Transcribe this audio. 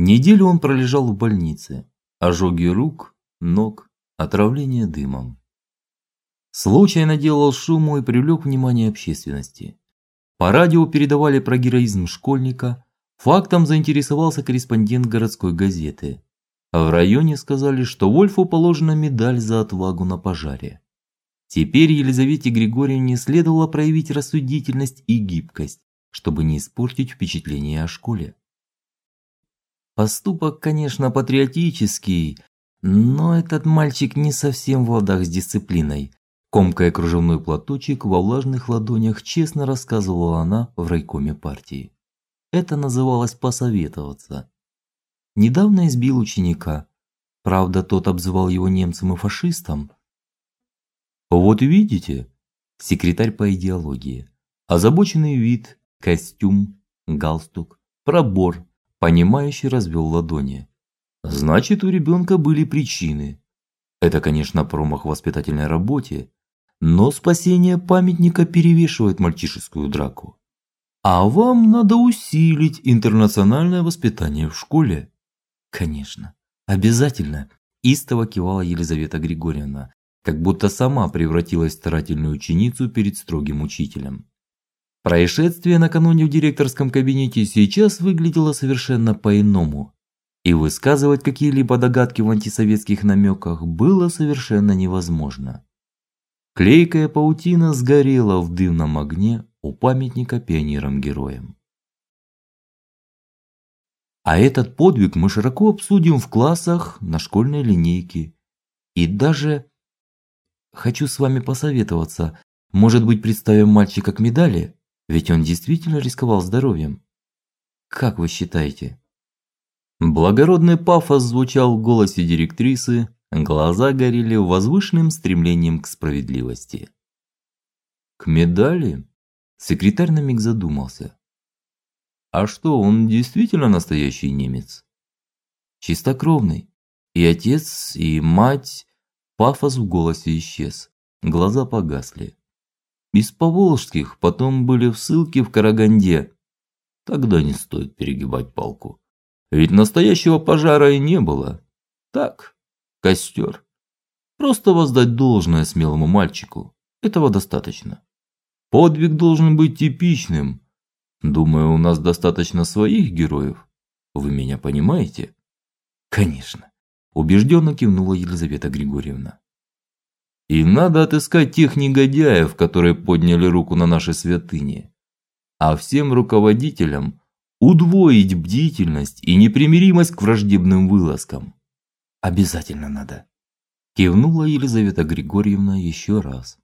Неделю он пролежал в больнице. Ожоги рук, ног, отравление дымом. Случай наделал шуму и привлек внимание общественности. По радио передавали про героизм школьника, фактом заинтересовался корреспондент городской газеты. А в районе сказали, что Вольфу положена медаль за отвагу на пожаре. Теперь Елизавете Григорьевне следовало проявить рассудительность и гибкость, чтобы не испортить впечатление о школе. Поступок, конечно, патриотический, но этот мальчик не совсем в ладах с дисциплиной. Комкая кружевной платочек во влажных ладонях, честно рассказывала она в райкоме партии. Это называлось посоветоваться. Недавно избил ученика. Правда, тот обзывал его немцем и фашистом. Вот видите, секретарь по идеологии. Озабоченный вид, костюм, галстук, пробор, понимающий развел ладони. Значит, у ребенка были причины. Это, конечно, промах в воспитательной работе, но спасение памятника перевешивает мальчишескую драку. А вам надо усилить интернациональное воспитание в школе. Конечно, обязательно, истово кивала Елизавета Григорьевна, как будто сама превратилась в старательную ученицу перед строгим учителем. Происшествие накануне в директорском кабинете сейчас выглядело совершенно по-иному, и высказывать какие-либо догадки в антисоветских намеках было совершенно невозможно. Клейкая паутина сгорела в дымном огне у памятника пионерам-героям. А этот подвиг мы широко обсудим в классах на школьной линейке. И даже хочу с вами посоветоваться, может быть, представим мальчика к медали? Ведь он действительно рисковал здоровьем. Как вы считаете? Благородный пафос звучал в голосе директрисы, глаза горели возвышенным стремлением к справедливости. К медали? Секретарь на миг задумался. А что, он действительно настоящий немец? Чистокровный. И отец, и мать. Пафос в голосе исчез. Глаза погасли. Из поволжских потом были в ссылке в Караганде. Тогда не стоит перегибать палку. Ведь настоящего пожара и не было. Так, костер. Просто воздать должное смелому мальчику. Этого достаточно. Подвиг должен быть типичным. Думаю, у нас достаточно своих героев. Вы меня понимаете? Конечно, убежденно кивнула Елизавета Григорьевна. И надо отыскать тех негодяев, которые подняли руку на наши святыни. А всем руководителям удвоить бдительность и непримиримость к враждебным вылазкам. Обязательно надо, кивнула Елизавета Григорьевна еще раз.